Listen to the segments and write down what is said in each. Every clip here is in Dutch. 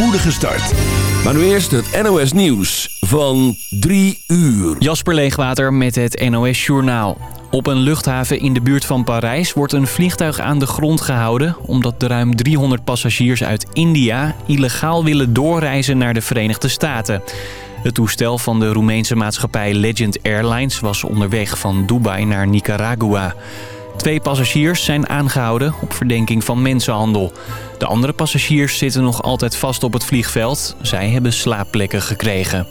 spoedige start. Maar nu eerst het NOS Nieuws van 3 uur. Jasper Leegwater met het NOS Journaal. Op een luchthaven in de buurt van Parijs wordt een vliegtuig aan de grond gehouden... omdat de ruim 300 passagiers uit India illegaal willen doorreizen naar de Verenigde Staten. Het toestel van de Roemeense maatschappij Legend Airlines was onderweg van Dubai naar Nicaragua. Twee passagiers zijn aangehouden op verdenking van mensenhandel. De andere passagiers zitten nog altijd vast op het vliegveld. Zij hebben slaapplekken gekregen.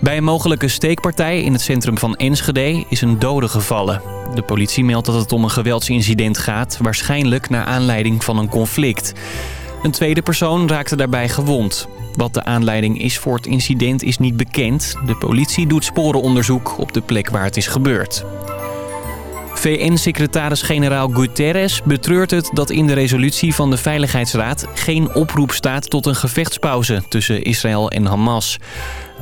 Bij een mogelijke steekpartij in het centrum van Enschede is een dode gevallen. De politie meldt dat het om een geweldsincident gaat, waarschijnlijk naar aanleiding van een conflict. Een tweede persoon raakte daarbij gewond. Wat de aanleiding is voor het incident is niet bekend. De politie doet sporenonderzoek op de plek waar het is gebeurd. VN-secretaris-generaal Guterres betreurt het dat in de resolutie van de Veiligheidsraad geen oproep staat tot een gevechtspauze tussen Israël en Hamas.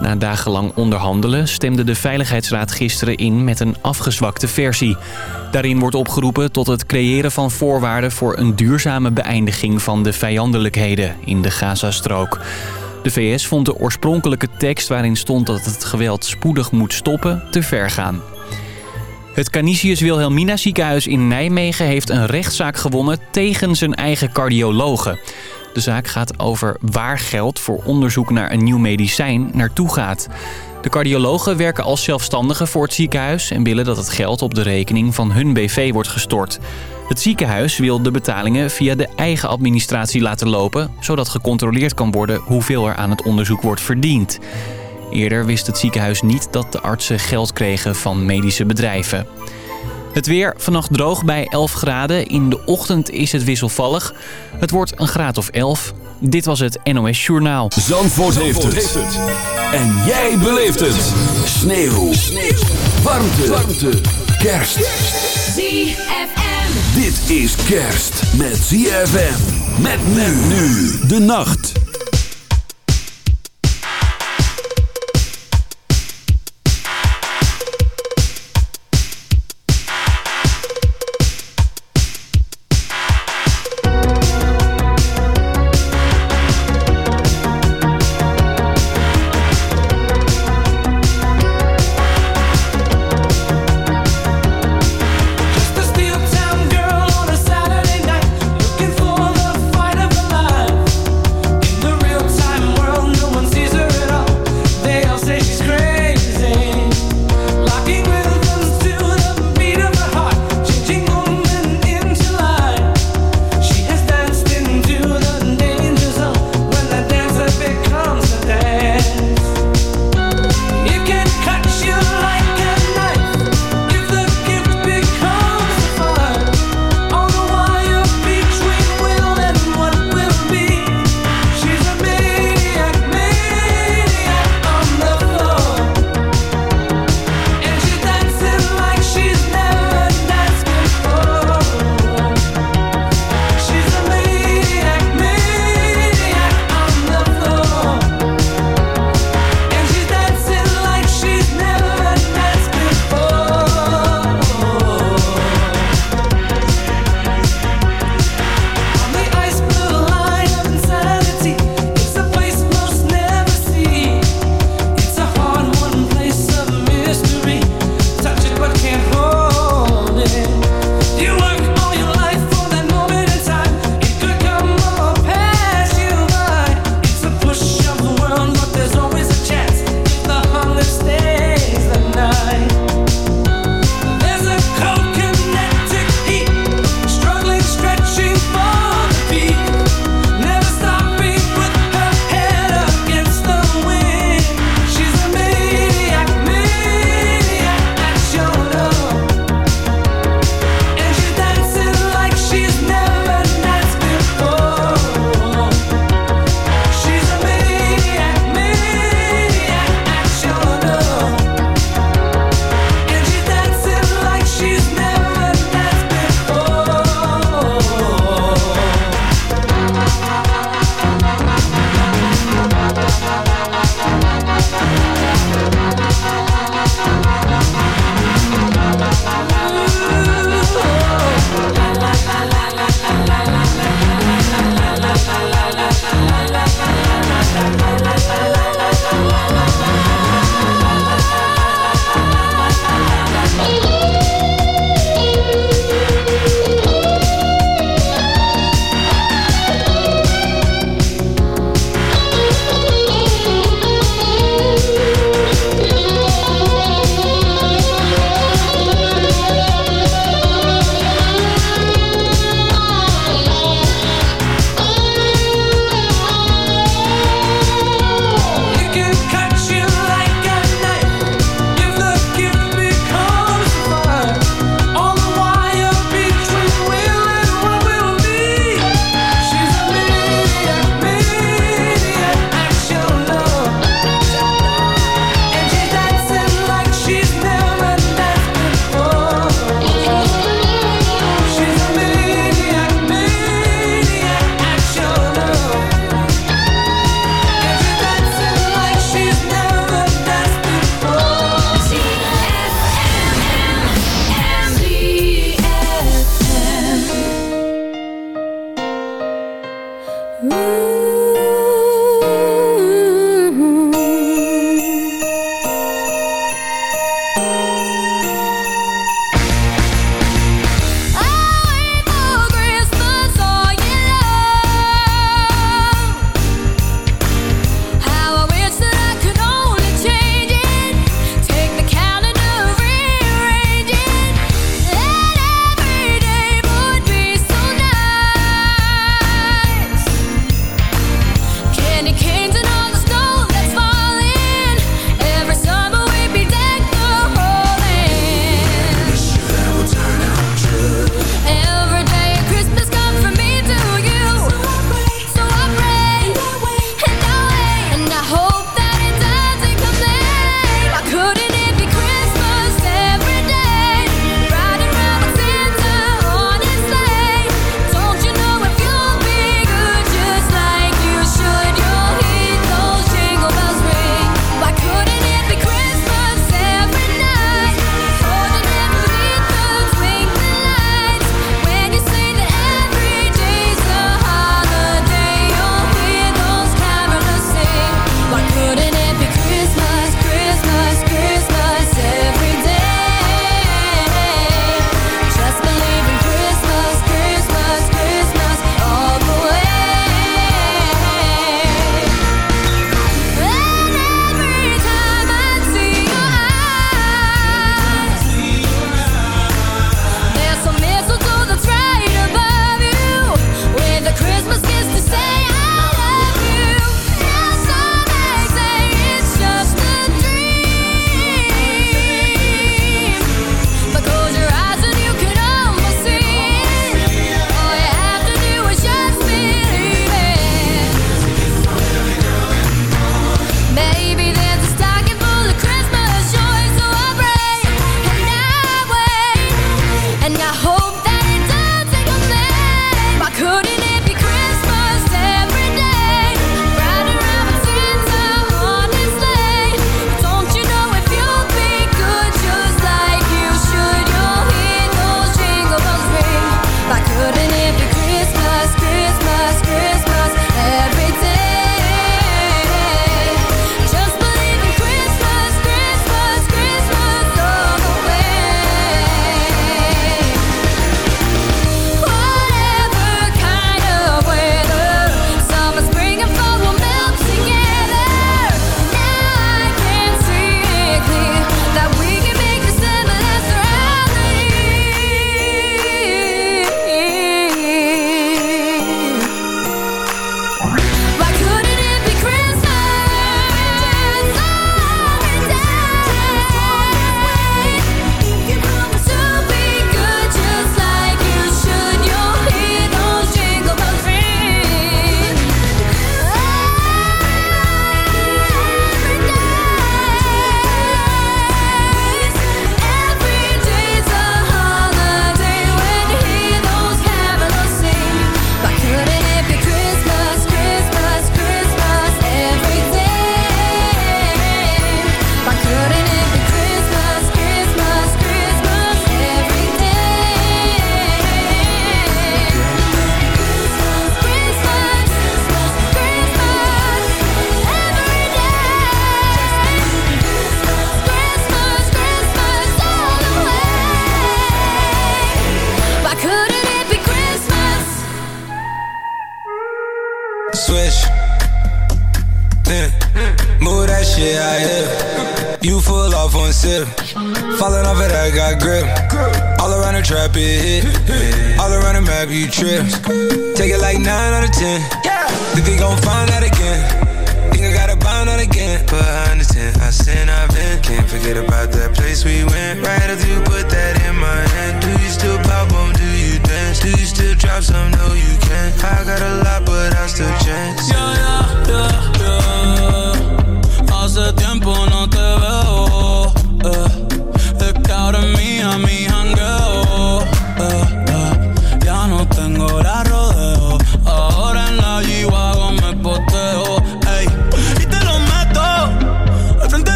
Na dagenlang onderhandelen stemde de Veiligheidsraad gisteren in met een afgezwakte versie. Daarin wordt opgeroepen tot het creëren van voorwaarden voor een duurzame beëindiging van de vijandelijkheden in de Gazastrook. De VS vond de oorspronkelijke tekst waarin stond dat het geweld spoedig moet stoppen te ver gaan. Het Canisius Wilhelmina ziekenhuis in Nijmegen heeft een rechtszaak gewonnen tegen zijn eigen cardiologen. De zaak gaat over waar geld voor onderzoek naar een nieuw medicijn naartoe gaat. De cardiologen werken als zelfstandigen voor het ziekenhuis... en willen dat het geld op de rekening van hun BV wordt gestort. Het ziekenhuis wil de betalingen via de eigen administratie laten lopen... zodat gecontroleerd kan worden hoeveel er aan het onderzoek wordt verdiend. Eerder wist het ziekenhuis niet dat de artsen geld kregen van medische bedrijven. Het weer vannacht droog bij 11 graden. In de ochtend is het wisselvallig. Het wordt een graad of 11. Dit was het NOS Journaal. Zandvoort, heeft, het. En jij beleeft het. Sneeuw. Sneeuw. Warmte. Warmte. Kerst. ZFM. Dit is kerst met ZFM. Met men nu de nacht.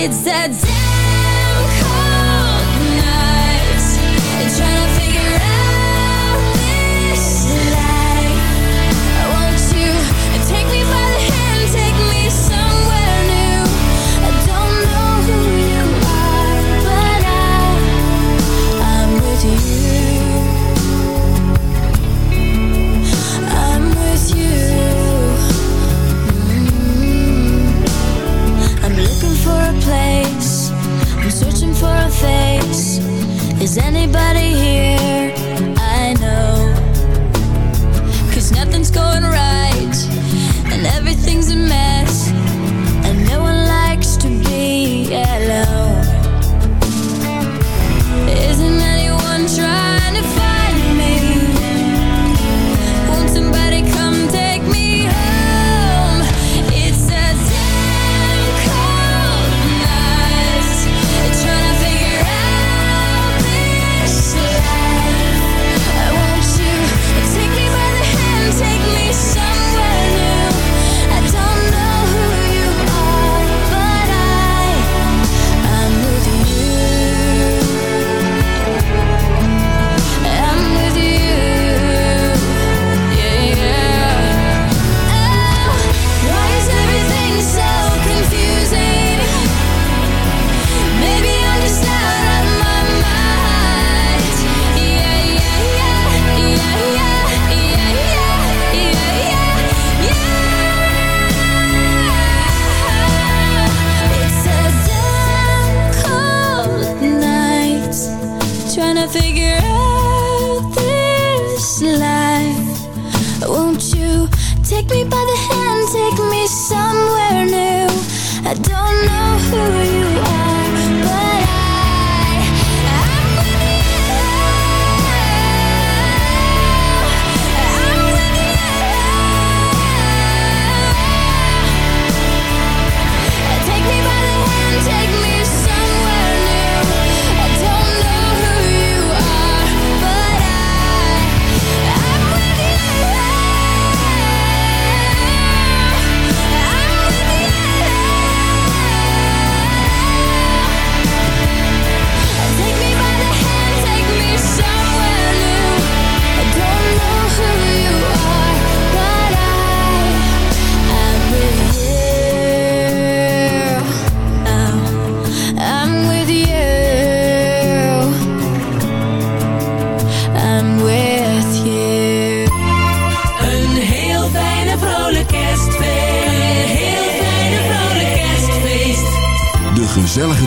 kids that Won't you take me by the hand, take me somewhere new? I don't know who you are.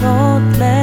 not let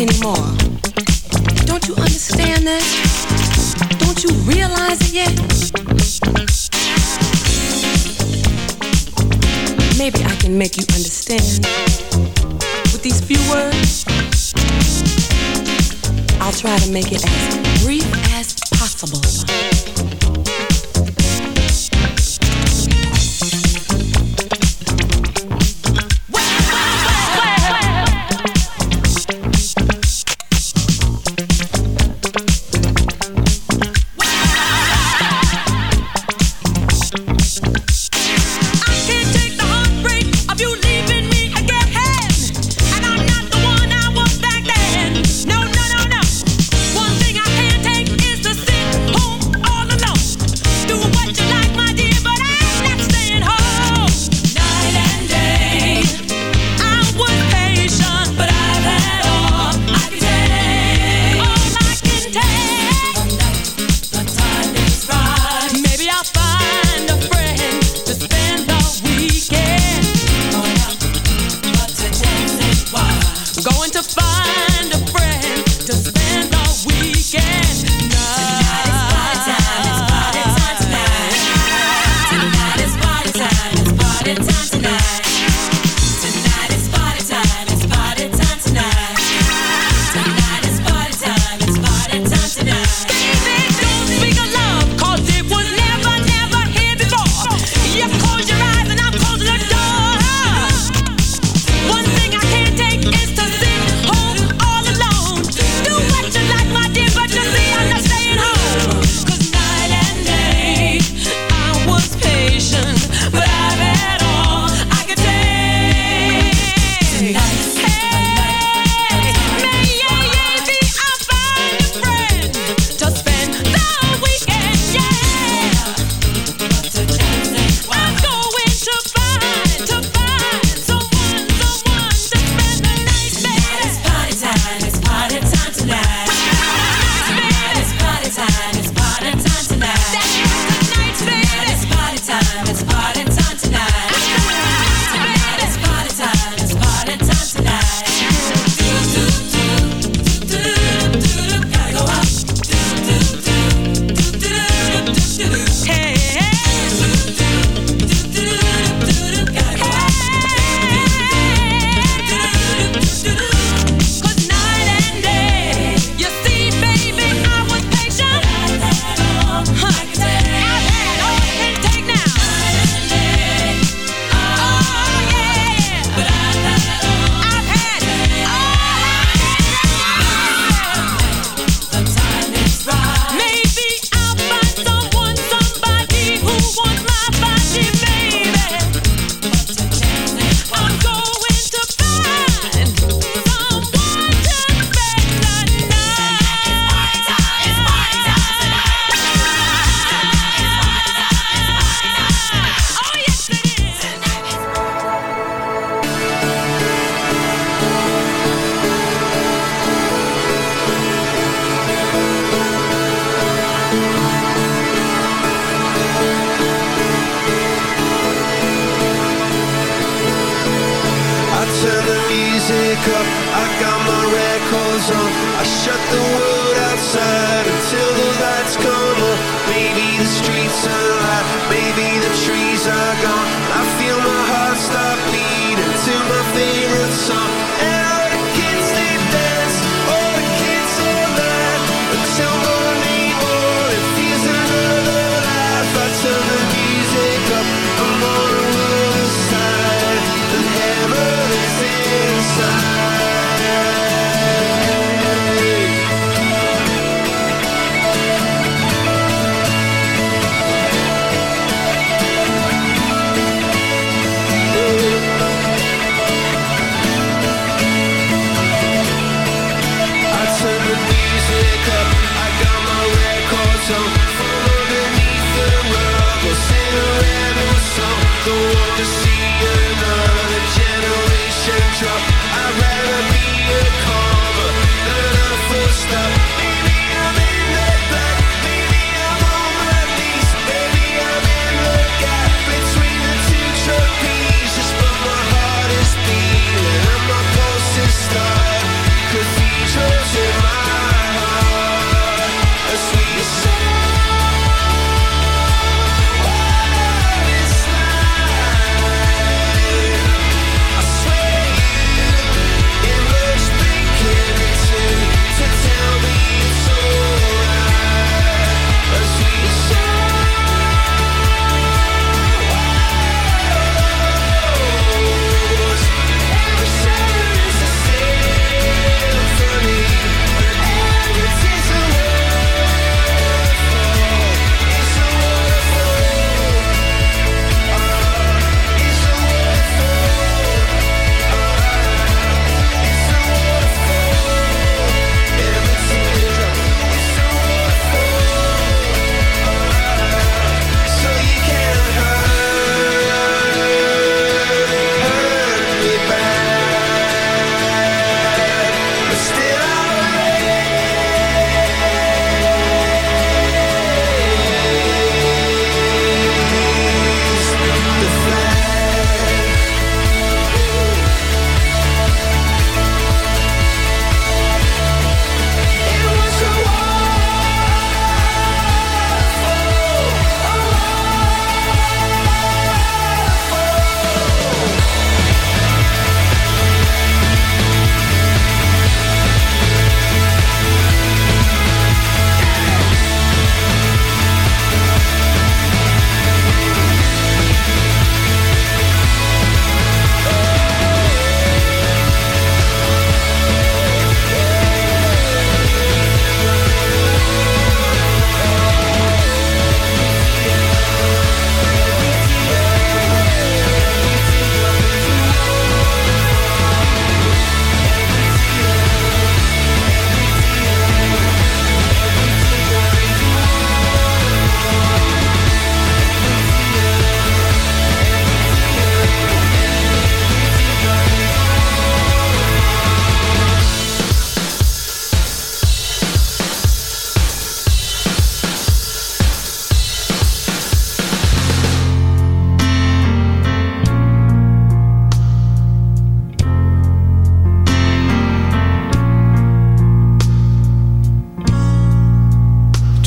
anymore. Don't you understand that? Don't you realize it yet? Maybe I can make you understand with these few words. I'll try to make it as brief as possible.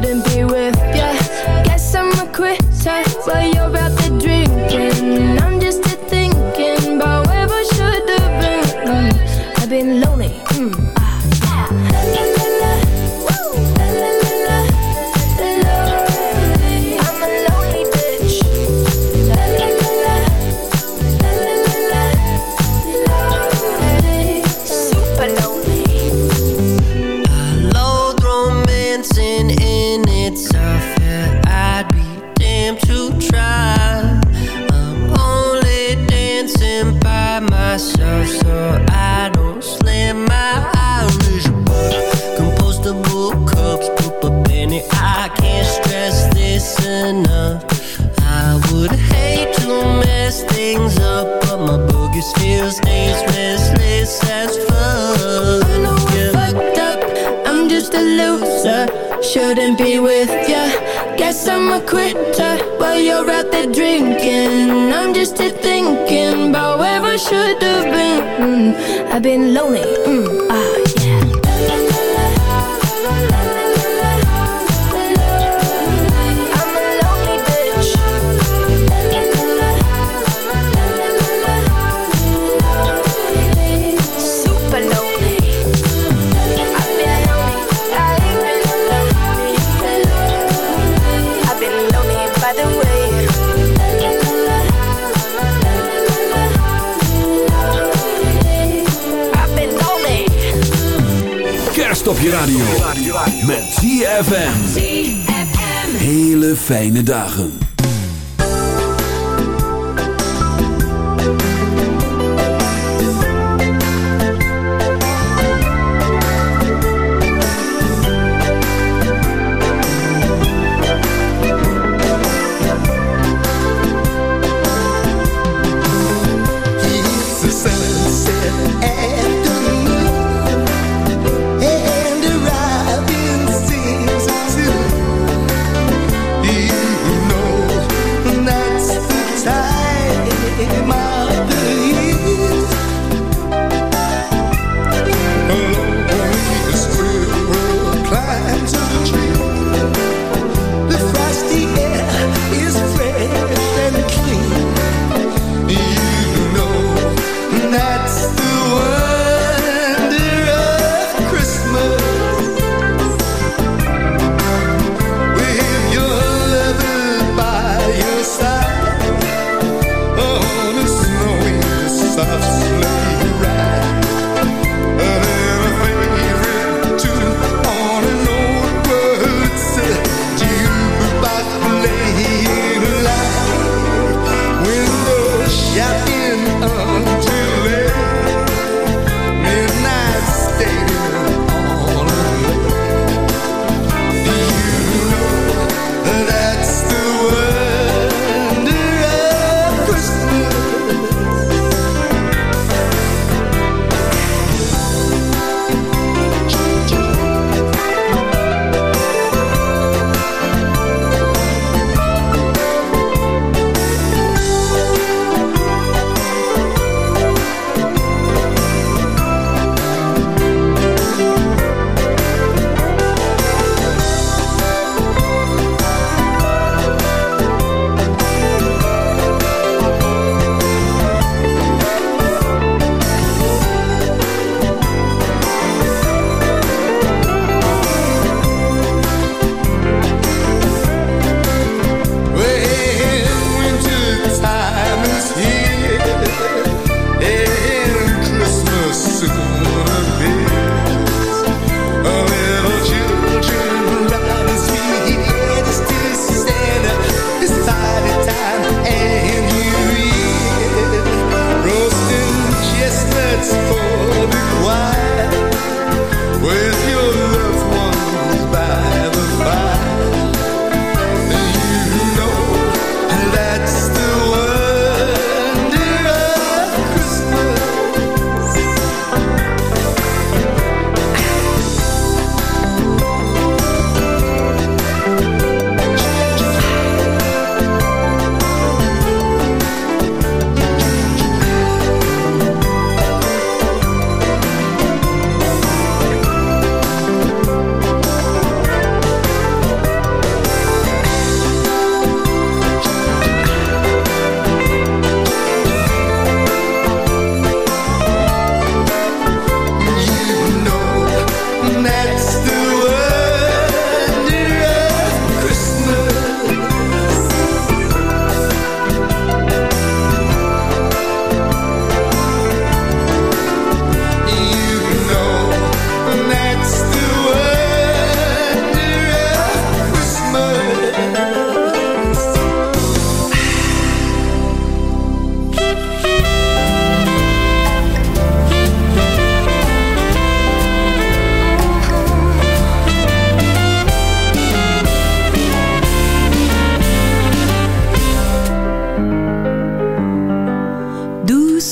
couldn't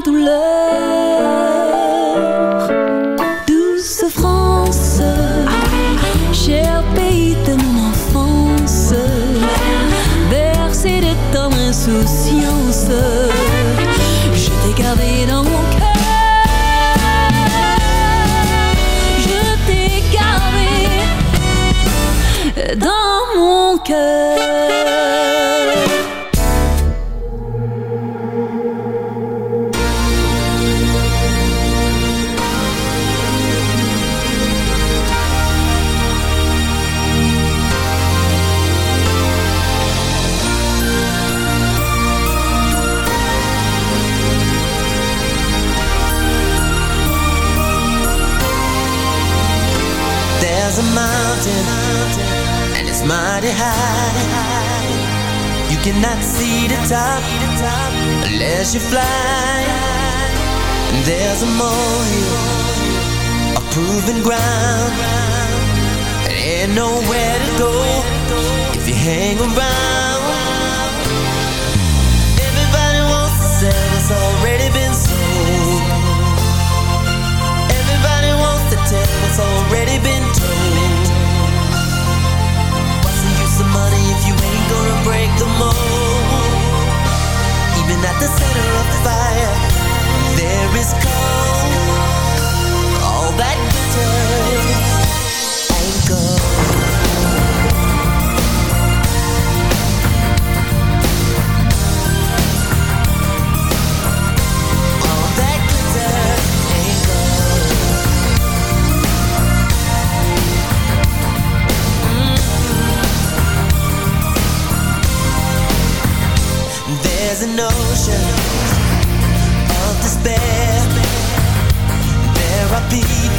Douleur. Douce France, cher pays de mon enfance, bercé de tendre insouciance,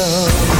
go.